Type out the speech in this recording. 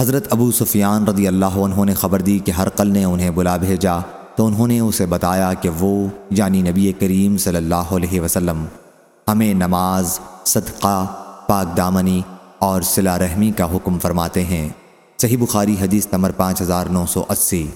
حضرت ابو سفیان رضی اللہ عنہ نے خبر دی کہ ہر قل نے انہیں بلا بھیجا تو انہوں نے اسے بتایا کہ وہ یعنی نبی کریم صلی اللہ علیہ وسلم، ہمیں نماز، صدقہ، پاک دامنی اور صلہ رحمی کا حکم فرماتے ہیں۔ صحیح بخاری حدیث نمبر پانچ ہزار نو سو اسی۔